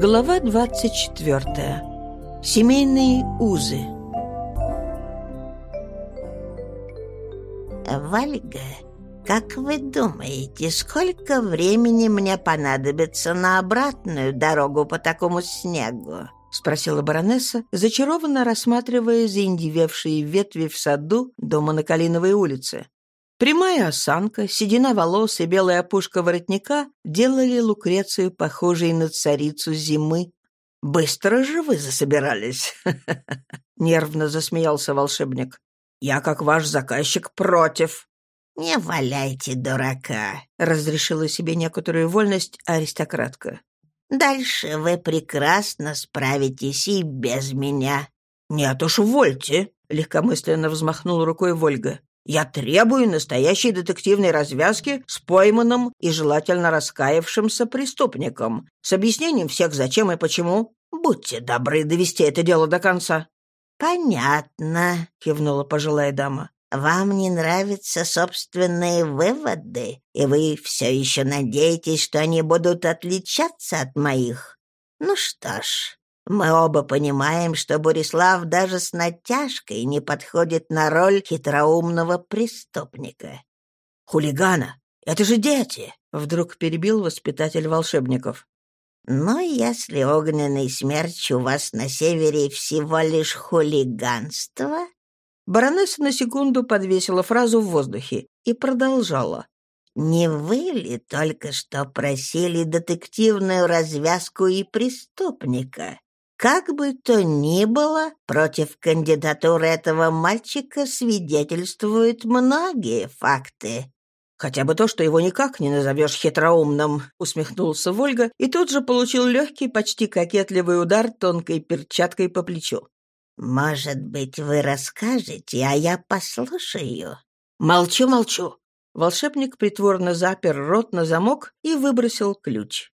Глава 24. Семейные узы. Вальга, как вы думаете, сколько времени мне понадобится на обратную дорогу по такому снегу? — спросила баронесса, зачарованно рассматривая заиндевевшие ветви в саду дома на Калиновой улице. Прямая осанка, седина волос и белая опушка воротника делали Лукрецию похожей на царицу зимы. «Быстро же вы засобирались!» — нервно засмеялся волшебник. «Я, как ваш заказчик, против!» «Не валяйте дурака!» — разрешила себе некоторую вольность аристократка. «Дальше вы прекрасно справитесь и без меня». «Нет уж, вольте!» — легкомысленно взмахнул рукой Вольга. Я требую настоящей детективной развязки с пойманным и желательно раскаявшимся преступником, с объяснением всех зачем и почему. Будьте добры довести это дело до конца». «Понятно», — кивнула пожилая дама. «Вам не нравятся собственные выводы, и вы все еще надеетесь, что они будут отличаться от моих? Ну что ж, мы оба понимаем, что Борислав даже с натяжкой не подходит на роль хитроумного преступника. «Хулигана! Это же дети!» — вдруг перебил воспитатель волшебников. «Но если огненный смерч у вас на севере всего лишь хулиганство...» Баронесса на секунду подвесила фразу в воздухе и продолжала. «Не вы ли только что просили детективную развязку и преступника? Как бы то ни было, против кандидатуры этого мальчика свидетельствуют многие факты. «Хотя бы то, что его никак не назовешь хитроумным», — усмехнулся Вольга и тут же получил легкий, почти кокетливый удар тонкой перчаткой по плечу. «Может быть, вы расскажете, а я послушаю?» «Молчу, молчу». Волшебник притворно запер рот на замок и выбросил ключ.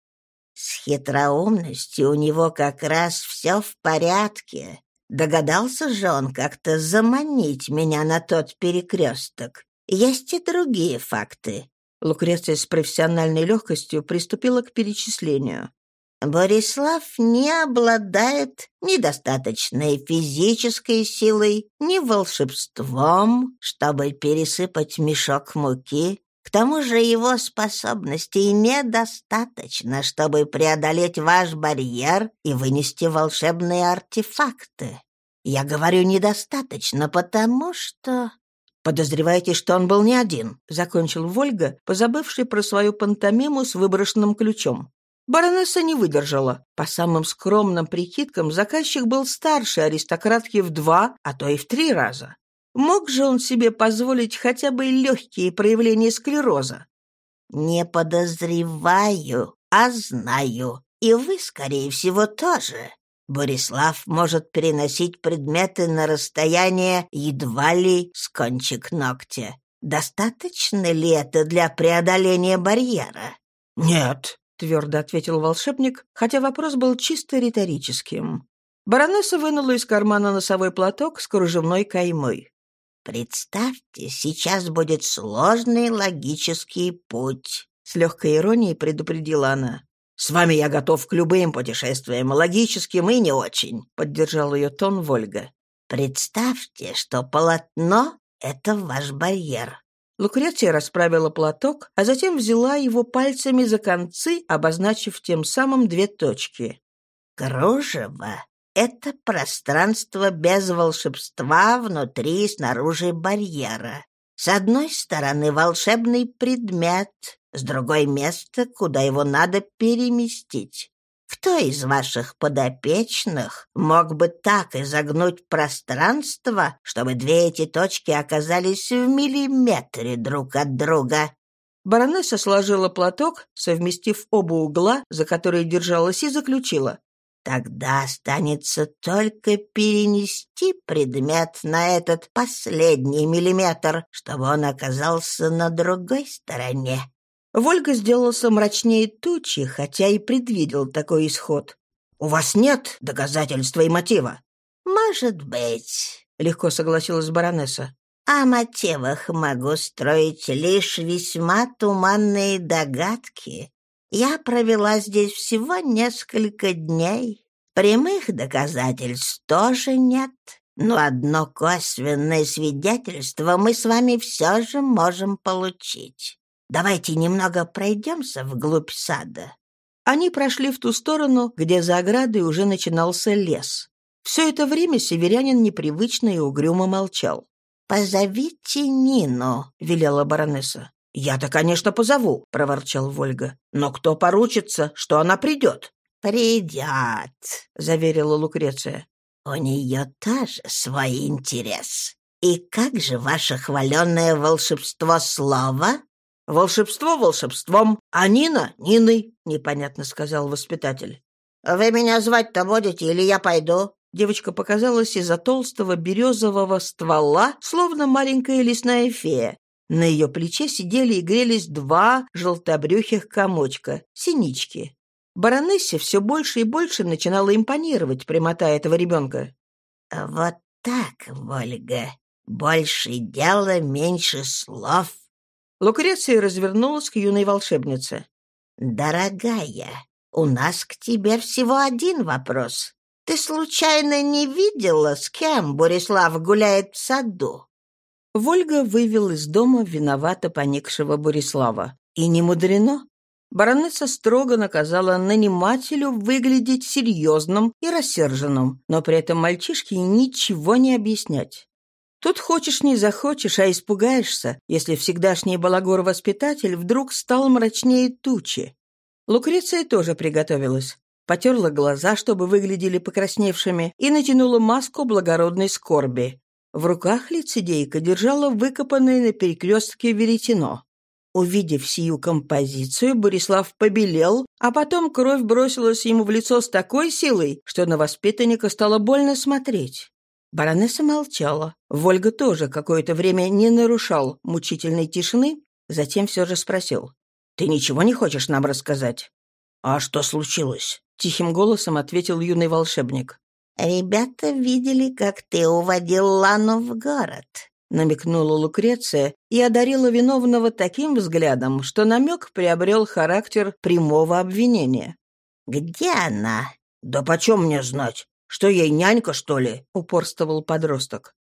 С хитроумностью у него как раз все в порядке. Догадался же он как-то заманить меня на тот перекресток. Есть и другие факты. Лукреция с профессиональной легкостью приступила к перечислению. Борислав не обладает ни достаточной физической силой, ни волшебством, чтобы пересыпать мешок муки, к тому же его способностей недостаточно, чтобы преодолеть ваш барьер и вынести волшебные артефакты. Я говорю недостаточно, потому что... «Подозреваете, что он был не один», — закончил Вольга, позабывший про свою пантомиму с выброшенным ключом. Баронесса не выдержала. По самым скромным прикидкам, заказчик был старше аристократки в два, а то и в три раза. Мог же он себе позволить хотя бы легкие проявления склероза? «Не подозреваю, а знаю. И вы, скорее всего, тоже. Борислав может переносить предметы на расстояние едва ли с кончик ногтя. Достаточно ли это для преодоления барьера?» «Нет», — твердо ответил волшебник, хотя вопрос был чисто риторическим. Баронесса вынула из кармана носовой платок с кружевной каймой. «Представьте, сейчас будет сложный логический путь», — с легкой иронией предупредила она. «С вами я готов к любым путешествиям, логическим и не очень», — поддержал ее тон Вольга. «Представьте, что полотно — это ваш барьер». Лукреция расправила платок, а затем взяла его пальцами за концы, обозначив тем самым две точки. «Кружево это пространство без волшебства внутри и снаружи барьера. С одной стороны волшебный предмет, с другой место, куда его надо переместить. Кто из ваших подопечных мог бы так изогнуть пространство, чтобы две эти точки оказались в миллиметре друг от друга? Баронесса сложила платок, совместив оба угла, за которые держалась, и заключила. Тогда останется только перенести предмет на этот последний миллиметр, чтобы он оказался на другой стороне. Вольга сделался мрачнее тучи, хотя и предвидел такой исход. «У вас нет доказательства и мотива?» «Может быть», — легко согласилась баронесса. «О мотивах могу строить лишь весьма туманные догадки. Я провела здесь всего несколько дней. Прямых доказательств тоже нет. Но одно косвенное свидетельство мы с вами все же можем получить. Давайте немного пройдемся вглубь сада». Они прошли в ту сторону, где за оградой уже начинался лес. Все это время северянин непривычно и угрюмо молчал. «Позовите Нину», — велела баронесса. «Я-то, конечно, позову», — проворчал Вольга. «Но кто поручится, что она придет?» «Придет», — заверила Лукреция. «У нее тоже свой интерес. И как же ваше хваленное волшебство слова?» «Волшебство волшебством, а Нина — Ниной», — непонятно сказал воспитатель. «Вы меня звать-то будете, или я пойду?» Девочка показалась из-за толстого березового ствола, словно маленькая лесная фея. На ее плече сидели и грелись два желтобрюхих комочка — синички. Баронессе все больше и больше начинала импонировать прямота этого ребенка. «Вот так, Вольга. Больше дела, меньше слов». Лукреция развернулась к юной волшебнице. «Дорогая, у нас к тебе всего один вопрос. Ты случайно не видела, с кем Борислав гуляет в саду?» Вольга вывел из дома виновато поникшего Борислава. И не мудрено. Баронесса строго наказала нанимателю выглядеть серьезным и рассерженным, но при этом мальчишке ничего не объяснять. Тут хочешь не захочешь, а испугаешься, если всегдашний балагур-воспитатель вдруг стал мрачнее тучи. Лукреция тоже приготовилась потерла глаза, чтобы выглядели покрасневшими, и натянула маску благородной скорби. В руках лицедейка держала выкопанное на перекрестке веретено. Увидев сию композицию, Борислав побелел, а потом кровь бросилась ему в лицо с такой силой, что на воспитанника стало больно смотреть. Баронесса молчала. Вольга тоже какое-то время не нарушал мучительной тишины, затем все же спросил. «Ты ничего не хочешь нам рассказать?» «А что случилось?» — тихим голосом ответил юный волшебник. «Ребята видели, как ты уводил Лану в город», — намекнула Лукреция и одарила виновного таким взглядом, что намек приобрел характер прямого обвинения. «Где она?» «Да почем мне знать? Что ей нянька, что ли?» — упорствовал подросток.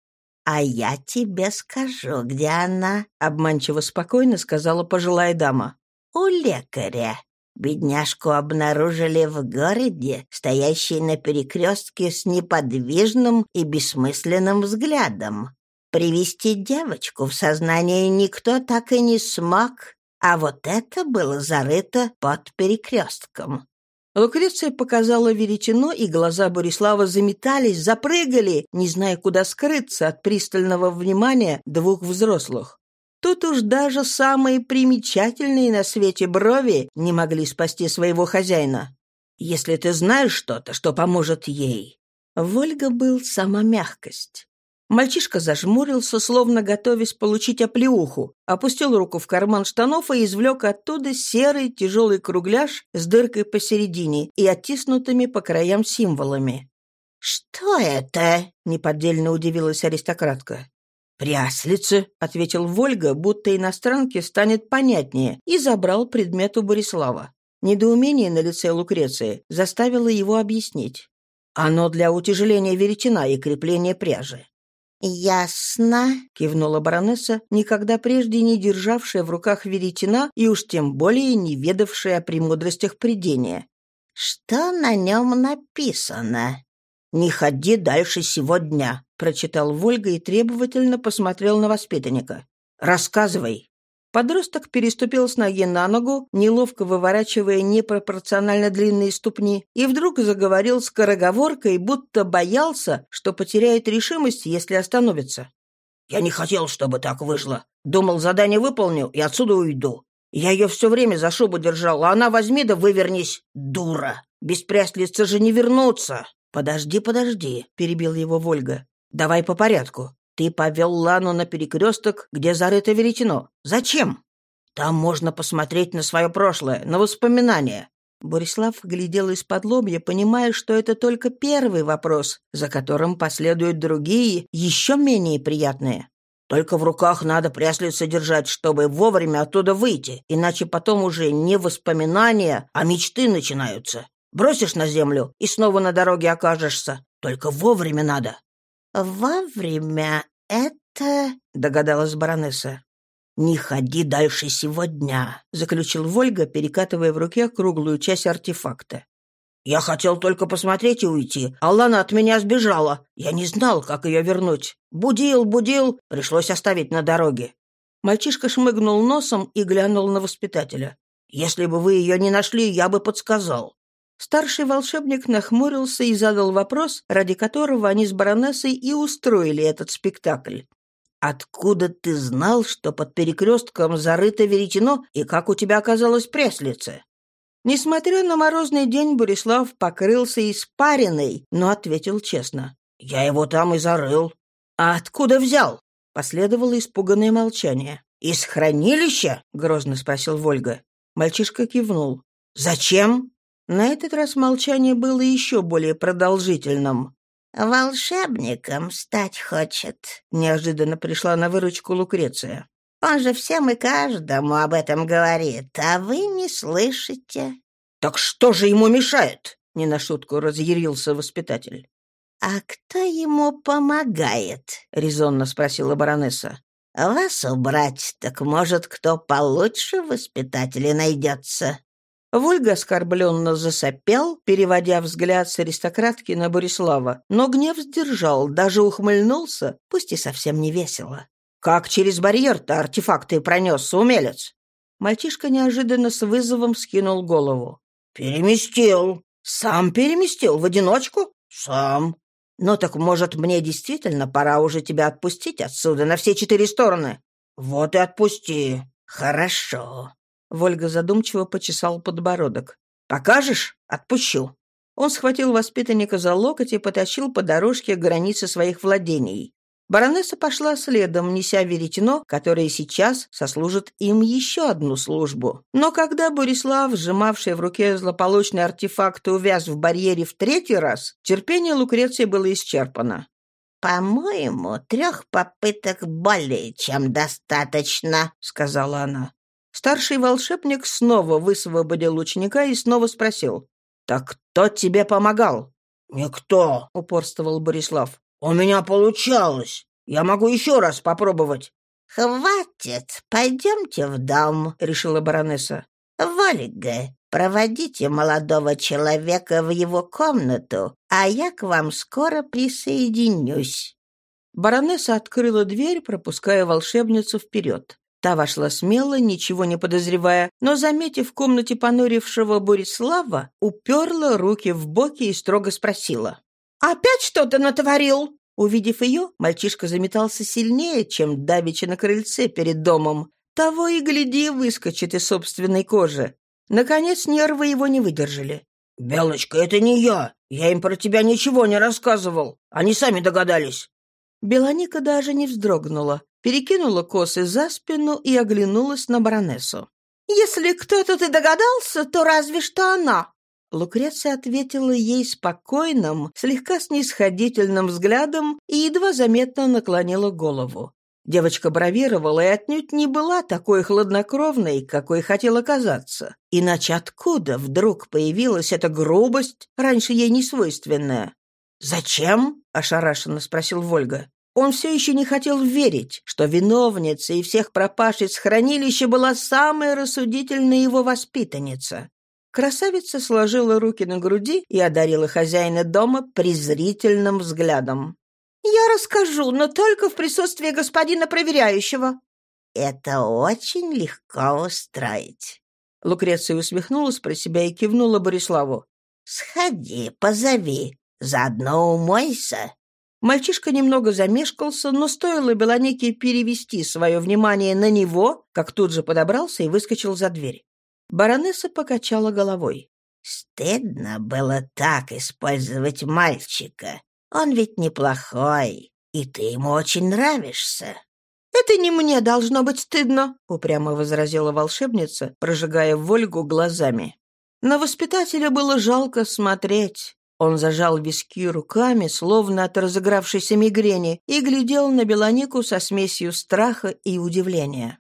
«А я тебе скажу, где она», — обманчиво спокойно сказала пожилая дама. «У лекаря». Бедняжку обнаружили в городе, стоящей на перекрестке с неподвижным и бессмысленным взглядом. Привести девочку в сознание никто так и не смог, а вот это было зарыто под перекрестком. Лукреция показала веретено, и глаза Борислава заметались, запрыгали, не зная, куда скрыться от пристального внимания двух взрослых. Тут уж даже самые примечательные на свете брови не могли спасти своего хозяина. Если ты знаешь что-то, что поможет ей. Вольга был сама мягкость. Мальчишка зажмурился, словно готовясь получить оплеуху, опустил руку в карман штанов и извлек оттуда серый тяжелый кругляш с дыркой посередине и оттиснутыми по краям символами. «Что это?» — неподдельно удивилась аристократка. «Пряслицы», — ответил Вольга, будто иностранке станет понятнее, и забрал предмет у Борислава. Недоумение на лице Лукреции заставило его объяснить. «Оно для утяжеления веретена и крепления пряжи». «Ясно», — кивнула баронесса, никогда прежде не державшая в руках веретена и уж тем более не ведавшая о премудростях придения. «Что на нем написано?» «Не ходи дальше сегодня», — прочитал Вольга и требовательно посмотрел на воспитанника. «Рассказывай». Подросток переступил с ноги на ногу, неловко выворачивая непропорционально длинные ступни, и вдруг заговорил скороговоркой, будто боялся, что потеряет решимость, если остановится. «Я не хотел, чтобы так вышло. Думал, задание выполню и отсюда уйду. Я ее все время за шубу держал, а она возьми да вывернись. Дура! Без пряслица же не вернуться!» «Подожди, подожди», — перебил его Вольга. «Давай по порядку. Ты повел Лану на перекресток, где зарыто веретено. Зачем?» «Там можно посмотреть на свое прошлое, на воспоминания». Борислав глядел из-под лобья, понимая, что это только первый вопрос, за которым последуют другие, еще менее приятные. Только в руках надо пряслица держать, чтобы вовремя оттуда выйти, иначе потом уже не воспоминания, а мечты начинаются. Бросишь на землю и снова на дороге окажешься. Только вовремя надо». «Вовремя это...» — догадалась баронесса. «Не ходи дальше сегодня», — заключил Вольга, перекатывая в руке круглую часть артефакта. «Я хотел только посмотреть и уйти, а Лана от меня сбежала. Я не знал, как ее вернуть. Будил, будил, пришлось оставить на дороге». Мальчишка шмыгнул носом и глянул на воспитателя. «Если бы вы ее не нашли, я бы подсказал». Старший волшебник нахмурился и задал вопрос, ради которого они с баронессой и устроили этот спектакль. «Откуда ты знал, что под перекрестком зарыто веретено, и как у тебя оказалось преслице?» Несмотря на морозный день, Борислав покрылся испариной, но ответил честно. «Я его там и зарыл». «А откуда взял?» Последовало испуганное молчание. «Из хранилища?» — грозно спросил Вольга. Мальчишка кивнул. «Зачем?» На этот раз молчание было еще более продолжительным. «Волшебником стать хочет», — неожиданно пришла на выручку Лукреция. «Он же всем и каждому об этом говорит, а вы не слышите». «Так что же ему мешает?» — не на шутку разъярился воспитатель. «А кто ему помогает?» — резонно спросила баронесса. «Вас убрать, так, может, кто получше воспитателя найдется?» Вольга оскорбленно засопел, переводя взгляд с аристократки на Борислава, но гнев сдержал, даже ухмыльнулся, пусть и совсем не весело. «Как через барьер-то артефакты пронесся умелец?» Мальчишка неожиданно с вызовом скинул голову. «Переместил. Сам переместил в одиночку?» «Сам». «Ну так, может, мне действительно пора уже тебя отпустить отсюда на все четыре стороны?» «Вот и отпусти». «Хорошо. Вольга задумчиво почесал подбородок. «Покажешь? Отпущу». Он схватил воспитанника за локоть и потащил по дорожке к границе своих владений. Баронесса пошла следом, неся веретено, которое сейчас сослужит им еще одну службу. Но когда Борислав, сжимавший в руке злополучный артефакт, увяз в барьере в третий раз, терпение Лукреции было исчерпано. «По-моему, трех попыток более чем достаточно», — сказала она. Старший волшебник снова высвободил ученика и снова спросил. «Так кто тебе помогал?» «Никто», — упорствовал Борислав. «У меня получалось. Я могу еще раз попробовать». «Хватит, пойдемте в дом», — решила баронесса. «Вольга, проводите молодого человека в его комнату, а я к вам скоро присоединюсь». Баронесса открыла дверь, пропуская волшебницу вперед. Та вошла смело, ничего не подозревая, но, заметив в комнате понурившего Борислава, уперла руки в боки и строго спросила. «Опять что-то натворил?» Увидев ее, мальчишка заметался сильнее, чем давеча на крыльце перед домом. Того и гляди, выскочит из собственной кожи. Наконец нервы его не выдержали. «Белочка, это не я. Я им про тебя ничего не рассказывал. Они сами догадались». Белоника даже не вздрогнула перекинула косы за спину и оглянулась на баронессу. «Если кто-то и догадался, то разве что она!» Лукреция ответила ей спокойным, слегка снисходительным взглядом и едва заметно наклонила голову. Девочка бравировала и отнюдь не была такой хладнокровной, какой хотела казаться. Иначе откуда вдруг появилась эта грубость, раньше ей не свойственная? «Зачем?» — ошарашенно спросил Вольга. Он все еще не хотел верить, что виновница и всех пропавших с хранилища была самая рассудительная его воспитанница. Красавица сложила руки на груди и одарила хозяина дома презрительным взглядом. «Я расскажу, но только в присутствии господина проверяющего». «Это очень легко устроить». Лукреция усмехнулась про себя и кивнула Бориславу. «Сходи, позови, заодно умойся». Мальчишка немного замешкался, но стоило Белонике перевести свое внимание на него, как тут же подобрался и выскочил за дверь. Баронесса покачала головой. «Стыдно было так использовать мальчика. Он ведь неплохой, и ты ему очень нравишься». «Это не мне должно быть стыдно», — упрямо возразила волшебница, прожигая Вольгу глазами. На воспитателя было жалко смотреть. Он зажал виски руками, словно от разыгравшейся мигрени, и глядел на Белонику со смесью страха и удивления.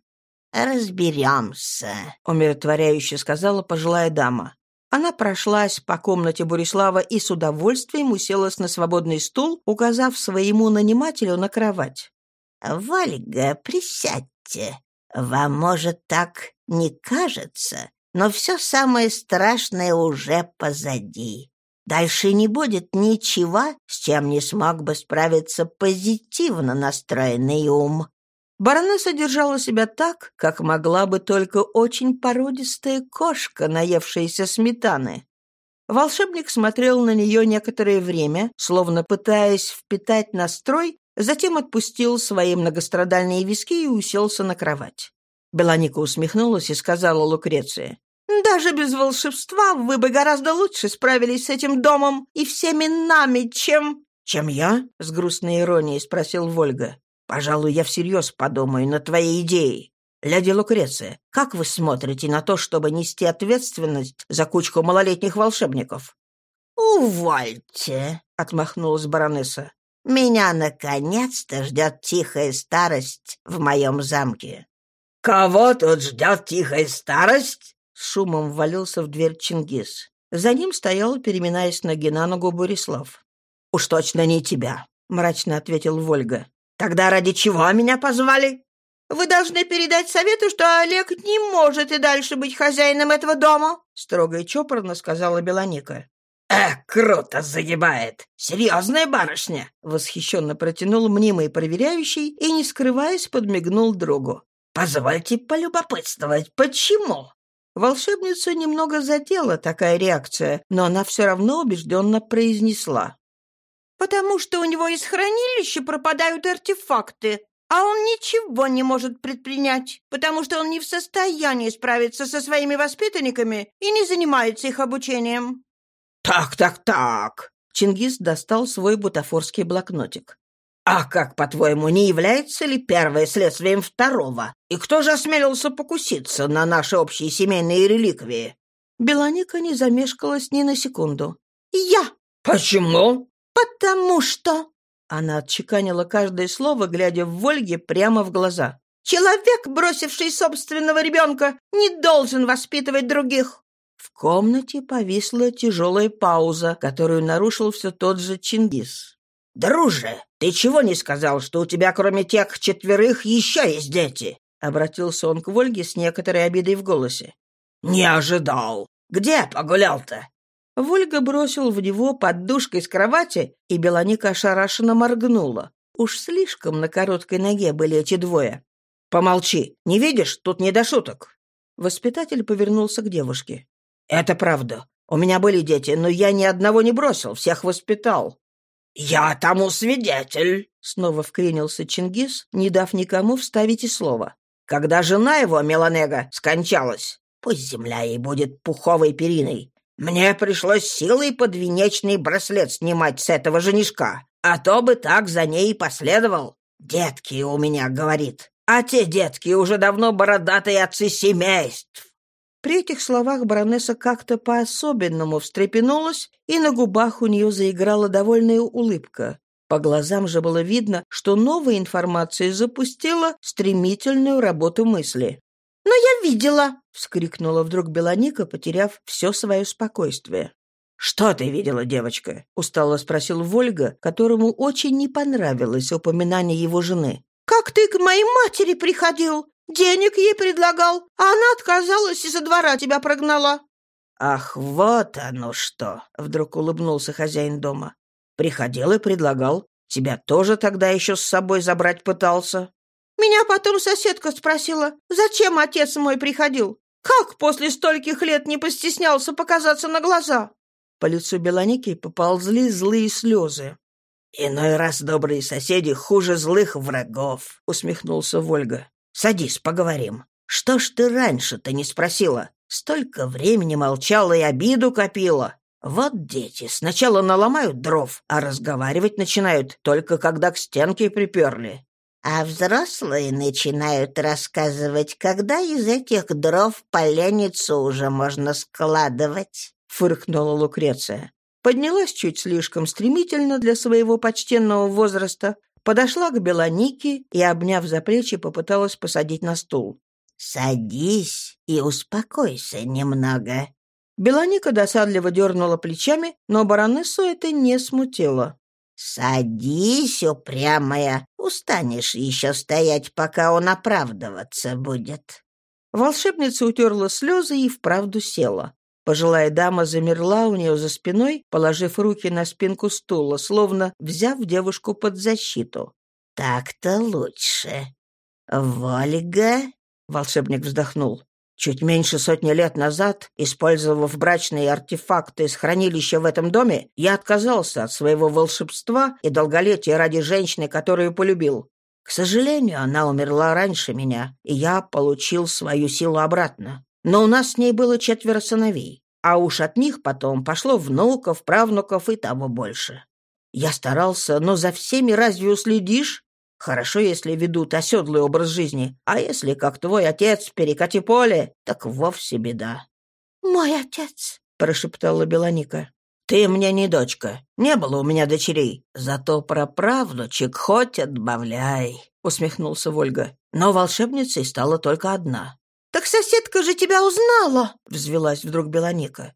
«Разберемся», — умиротворяюще сказала пожилая дама. Она прошлась по комнате Бурислава и с удовольствием уселась на свободный стул, указав своему нанимателю на кровать. «Вальга, присядьте. Вам, может, так не кажется, но все самое страшное уже позади. Дальше не будет ничего, с чем не смог бы справиться позитивно настроенный ум. Баронесса держала себя так, как могла бы только очень породистая кошка, наевшаяся сметаны. Волшебник смотрел на нее некоторое время, словно пытаясь впитать настрой, затем отпустил свои многострадальные виски и уселся на кровать. Беланика усмехнулась и сказала Лукреции, даже без волшебства вы бы гораздо лучше справились с этим домом и всеми нами, чем...» «Чем я?» — с грустной иронией спросил Вольга. «Пожалуй, я всерьез подумаю над твоей идеей. Леди Лукреция, как вы смотрите на то, чтобы нести ответственность за кучку малолетних волшебников?» «Увольте», — отмахнулась баронесса. «Меня наконец-то ждет тихая старость в моем замке». «Кого тут ждет тихая старость?» С шумом ввалился в дверь Чингис. За ним стоял, переминаясь ноги на ногу, Борислав. «Уж точно не тебя», — мрачно ответил Вольга. «Тогда ради чего меня позвали?» «Вы должны передать совету, что Олег не может и дальше быть хозяином этого дома», — строго и чопорно сказала Белоника. «Эх, круто загибает! Серьезная барышня!» — восхищенно протянул мнимый проверяющий и, не скрываясь, подмигнул другу. «Позвольте полюбопытствовать, почему?» Волшебницу немного задела такая реакция, но она все равно убежденно произнесла. «Потому что у него из хранилища пропадают артефакты, а он ничего не может предпринять, потому что он не в состоянии справиться со своими воспитанниками и не занимается их обучением». «Так, так, так!» Чингис достал свой бутафорский блокнотик. А как, по-твоему, не является ли первое следствием второго? И кто же осмелился покуситься на наши общие семейные реликвии?» Белоника не замешкалась ни на секунду. «Я!» «Почему?» «Потому что...» Она отчеканила каждое слово, глядя в Вольге прямо в глаза. «Человек, бросивший собственного ребенка, не должен воспитывать других!» В комнате повисла тяжелая пауза, которую нарушил все тот же Чингис. «Друже, ты чего не сказал, что у тебя кроме тех четверых еще есть дети?» Обратился он к Вольге с некоторой обидой в голосе. «Не ожидал. Где погулял-то?» Вольга бросил в него подушкой с кровати, и Белоника ошарашенно моргнула. Уж слишком на короткой ноге были эти двое. «Помолчи. Не видишь? Тут не до шуток». Воспитатель повернулся к девушке. «Это правда. У меня были дети, но я ни одного не бросил, всех воспитал. «Я тому свидетель!» — снова вклинился Чингис, не дав никому вставить и слова. «Когда жена его, Меланега, скончалась, пусть земля ей будет пуховой периной, мне пришлось силой подвенечный браслет снимать с этого женишка, а то бы так за ней и последовал. Детки у меня, говорит, а те детки уже давно бородатые отцы семейств. При этих словах баронесса как-то по-особенному встрепенулась, и на губах у нее заиграла довольная улыбка. По глазам же было видно, что новая информация запустила стремительную работу мысли. «Но я видела!» — вскрикнула вдруг Белоника, потеряв все свое спокойствие. «Что ты видела, девочка?» — устало спросил Вольга, которому очень не понравилось упоминание его жены. «Как ты к моей матери приходил? Денег ей предлагал, а она отказалась и со двора тебя прогнала». «Ах, вот оно что!» — вдруг улыбнулся хозяин дома. «Приходил и предлагал. Тебя тоже тогда еще с собой забрать пытался?» «Меня потом соседка спросила, зачем отец мой приходил? Как после стольких лет не постеснялся показаться на глаза?» По лицу Белоники поползли злые слезы. «Иной раз добрые соседи хуже злых врагов», — усмехнулся Вольга. Садись, поговорим. Что ж ты раньше-то не спросила? Столько времени молчала и обиду копила. Вот дети сначала наломают дров, а разговаривать начинают только когда к стенке приперли. А взрослые начинают рассказывать, когда из этих дров поленницу уже можно складывать, — фыркнула Лукреция. поднялась чуть слишком стремительно для своего почтенного возраста, подошла к Белонике и, обняв за плечи, попыталась посадить на стул. «Садись и успокойся немного». Белоника досадливо дернула плечами, но баронессу это не смутило. «Садись, упрямая, устанешь еще стоять, пока он оправдываться будет». Волшебница утерла слезы и вправду села. Пожилая дама замерла у нее за спиной, положив руки на спинку стула, словно взяв девушку под защиту. «Так-то лучше. Вольга?» — волшебник вздохнул. Чуть меньше сотни лет назад, использовав брачные артефакты из хранилища в этом доме, я отказался от своего волшебства и долголетия ради женщины, которую полюбил. К сожалению, она умерла раньше меня, и я получил свою силу обратно. Но у нас с ней было четверо сыновей, а уж от них потом пошло внуков, правнуков и того больше. Я старался, но за всеми разве уследишь? Хорошо, если ведут оседлый образ жизни, а если, как твой отец, перекати поле, так вовсе беда. «Мой отец», — прошептала Белоника. «Ты мне не дочка. Не было у меня дочерей. Зато про правнучек хоть отбавляй», — усмехнулся Вольга. Но волшебницей стала только одна. «Так соседка же тебя узнала!» — взвелась вдруг Белоника.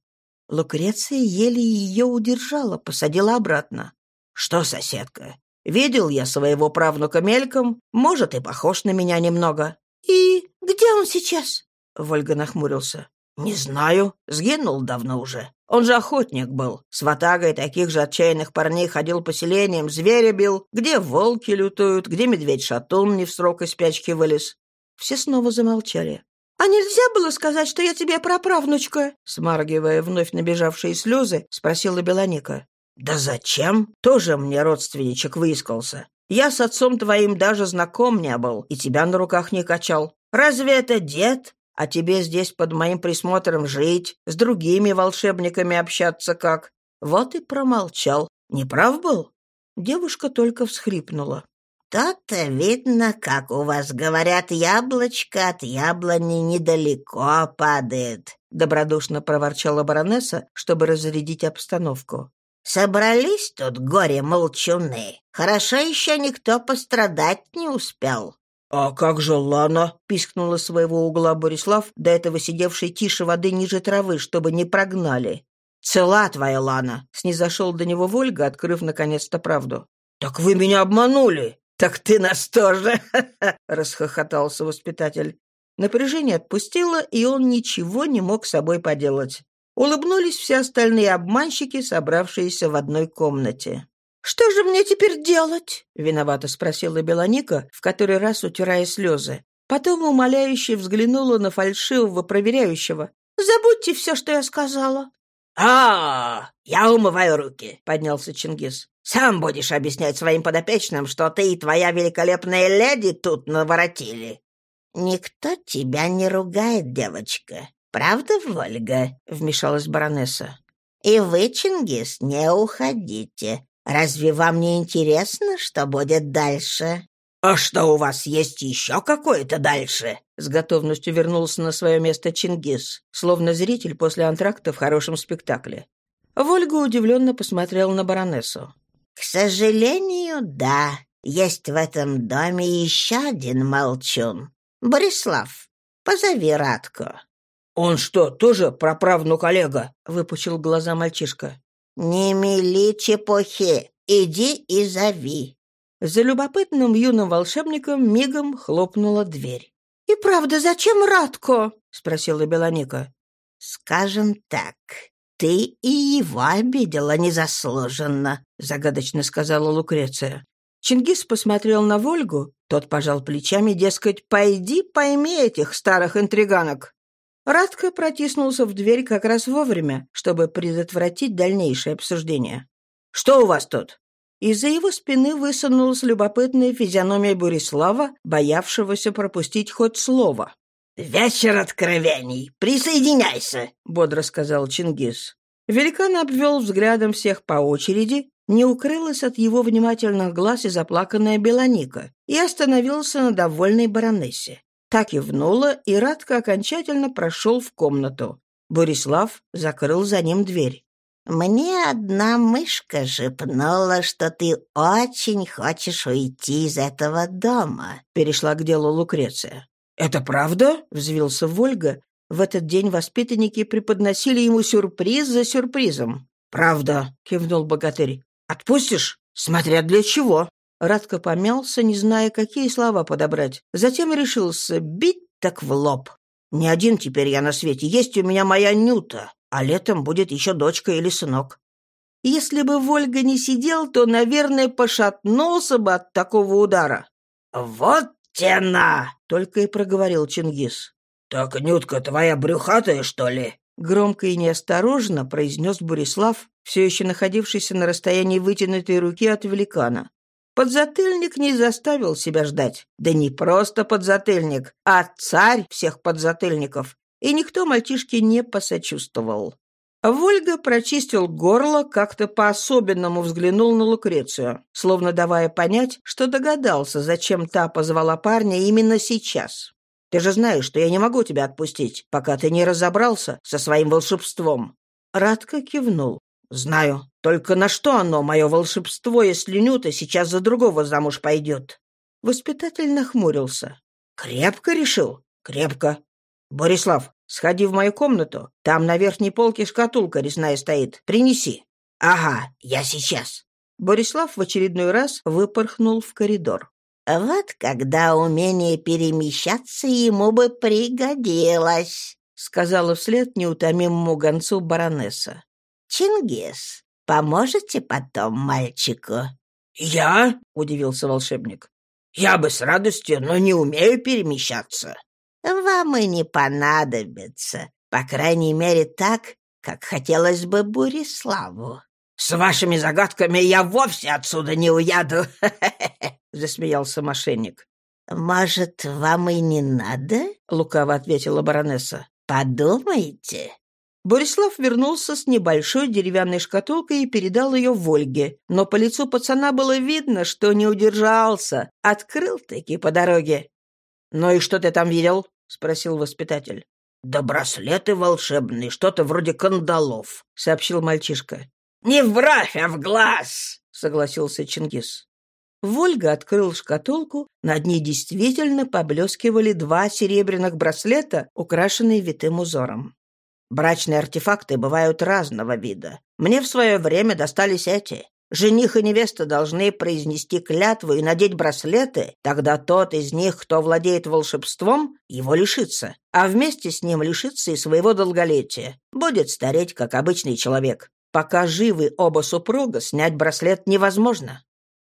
Лукреция еле ее удержала, посадила обратно. «Что, соседка? Видел я своего правнука мельком, может, и похож на меня немного». «И где он сейчас?» — Вольга нахмурился. «Не знаю. Сгинул давно уже. Он же охотник был. С ватагой таких же отчаянных парней ходил по селениям, зверя бил, где волки лютуют, где медведь-шатун не в срок из спячки вылез». Все снова замолчали. «А нельзя было сказать, что я тебе праправнучка?» Смаргивая вновь набежавшие слезы, спросила Белоника. «Да зачем? Тоже мне родственничек выискался. Я с отцом твоим даже знаком не был и тебя на руках не качал. Разве это дед? А тебе здесь под моим присмотром жить, с другими волшебниками общаться как? Вот и промолчал. Не прав был?» Девушка только всхрипнула. «То-то видно, как у вас говорят, яблочко от яблони недалеко падает», — добродушно проворчала баронесса, чтобы разрядить обстановку. «Собрались тут горе-молчуны. Хорошо еще никто пострадать не успел». «А как же Лана?» — пискнула своего угла Борислав, до этого сидевший тише воды ниже травы, чтобы не прогнали. «Цела твоя Лана!» — снизошел до него Вольга, открыв наконец-то правду. «Так вы меня обманули!» «Так ты нас тоже!» — расхохотался воспитатель. Напряжение отпустило, и он ничего не мог с собой поделать. Улыбнулись все остальные обманщики, собравшиеся в одной комнате. «Что же мне теперь делать?» — виновато спросила Белоника, в который раз утирая слезы. Потом умоляюще взглянула на фальшивого проверяющего. «Забудьте все, что я сказала». «А, я умываю руки», — поднялся Чингис. «Сам будешь объяснять своим подопечным, что ты и твоя великолепная леди тут наворотили». «Никто тебя не ругает, девочка. Правда, Вольга?» — вмешалась баронесса. «И вы, Чингис, не уходите. Разве вам не интересно, что будет дальше?» «А что, у вас есть еще какое-то дальше?» С готовностью вернулся на свое место Чингис, словно зритель после антракта в хорошем спектакле. Вольга удивленно посмотрел на баронессу. «К сожалению, да. Есть в этом доме еще один молчун. Борислав, позови Радко». «Он что, тоже проправнук Олега?» — выпучил глаза мальчишка. «Не мели чепухи. Иди и зови». За любопытным юным волшебником мигом хлопнула дверь. «И правда, зачем Радко?» — спросила Белоника. «Скажем так, ты и его обидела незаслуженно», — загадочно сказала Лукреция. Чингис посмотрел на Вольгу, тот пожал плечами, дескать, «Пойди пойми этих старых интриганок». Радко протиснулся в дверь как раз вовремя, чтобы предотвратить дальнейшее обсуждение. «Что у вас тут?» Из-за его спины высунулась любопытная физиономия Борислава, боявшегося пропустить хоть слово. «Вечер откровений! Присоединяйся!» — бодро сказал Чингис. Великан обвел взглядом всех по очереди, не укрылась от его внимательных глаз и заплаканная Белоника, и остановился на довольной баронессе. Так и внула, и Радко окончательно прошел в комнату. Борислав закрыл за ним дверь. Мне одна мышка шепнула, что ты очень хочешь уйти из этого дома», — перешла к делу Лукреция. «Это правда?» — взвился Вольга. В этот день воспитанники преподносили ему сюрприз за сюрпризом. «Правда», — кивнул богатырь. «Отпустишь? Смотря для чего». Радко помялся, не зная, какие слова подобрать. Затем решился бить так в лоб. «Не один теперь я на свете. Есть у меня моя Нюта, а летом будет еще дочка или сынок». Если бы Вольга не сидел, то, наверное, пошатнулся бы от такого удара. «Вот тена!» — только и проговорил Чингис. «Так Нютка твоя брюхатая, что ли?» Громко и неосторожно произнес Бурислав, все еще находившийся на расстоянии вытянутой руки от великана. Подзатыльник не заставил себя ждать. Да не просто подзатыльник, а царь всех подзатыльников. И никто мальчишке не посочувствовал. Вольга прочистил горло, как-то по-особенному взглянул на Лукрецию, словно давая понять, что догадался, зачем та позвала парня именно сейчас. «Ты же знаешь, что я не могу тебя отпустить, пока ты не разобрался со своим волшебством». Радко кивнул. «Знаю. Только на что оно, мое волшебство, если Нюта сейчас за другого замуж пойдет?» Воспитатель нахмурился. «Крепко решил?» «Крепко. Борислав, сходи в мою комнату. Там на верхней полке шкатулка резная стоит. Принеси». «Ага, я сейчас». Борислав в очередной раз выпорхнул в коридор. «Вот когда умение перемещаться ему бы пригодилось», — сказала вслед неутомимому гонцу баронесса. «Чингис, поможете потом мальчику?» «Я?» — удивился волшебник. «Я бы с радостью, но не умею перемещаться». «Вам и не понадобится, по крайней мере так, как хотелось бы Буриславу». «С вашими загадками я вовсе отсюда не уеду!» — засмеялся мошенник. «Может, вам и не надо?» — лукаво ответила баронесса. «Подумайте». Борислав вернулся с небольшой деревянной шкатулкой и передал ее Вольге. Но по лицу пацана было видно, что не удержался. Открыл-таки по дороге. «Ну и что ты там видел?» — спросил воспитатель. «Да браслеты волшебные, что-то вроде кандалов», — сообщил мальчишка. «Не в бровь, а в глаз!» — согласился Чингис. Вольга открыл шкатулку, над ней действительно поблескивали два серебряных браслета, украшенные витым узором. Брачные артефакты бывают разного вида. Мне в свое время достались эти. Жених и невеста должны произнести клятву и надеть браслеты, тогда тот из них, кто владеет волшебством, его лишится, а вместе с ним лишится и своего долголетия. Будет стареть, как обычный человек. Пока живы оба супруга, снять браслет невозможно.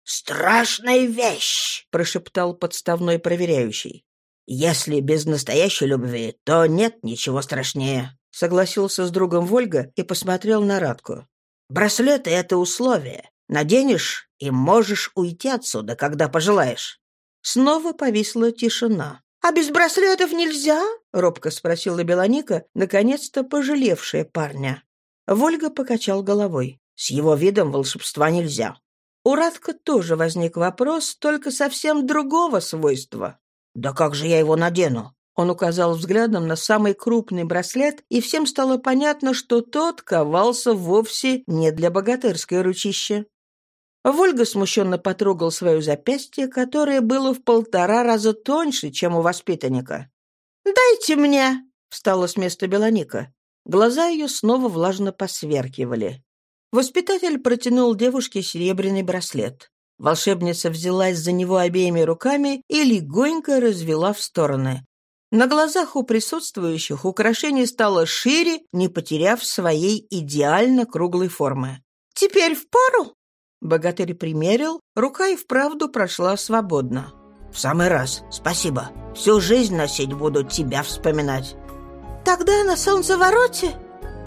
«Страшная вещь!» — прошептал подставной проверяющий. «Если без настоящей любви, то нет ничего страшнее», Согласился с другом Вольга и посмотрел на Радку. «Браслеты — это условие. Наденешь и можешь уйти отсюда, когда пожелаешь». Снова повисла тишина. «А без браслетов нельзя?» — робко спросила Белоника, наконец-то пожалевшая парня. Вольга покачал головой. «С его видом волшебства нельзя». У Радка тоже возник вопрос, только совсем другого свойства. «Да как же я его надену?» Он указал взглядом на самый крупный браслет, и всем стало понятно, что тот ковался вовсе не для богатырской ручища. Вольга смущенно потрогал свое запястье, которое было в полтора раза тоньше, чем у воспитанника. «Дайте мне!» — встала с места Белоника. Глаза ее снова влажно посверкивали. Воспитатель протянул девушке серебряный браслет. Волшебница взялась за него обеими руками и легонько развела в стороны. На глазах у присутствующих украшение стало шире, не потеряв своей идеально круглой формы. «Теперь в пару?» Богатырь примерил, рука и вправду прошла свободно. «В самый раз, спасибо. Всю жизнь носить буду, тебя вспоминать». «Тогда на солнцевороте?»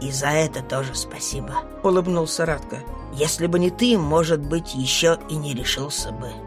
«И за это тоже спасибо», — улыбнулся Радко. «Если бы не ты, может быть, еще и не решился бы».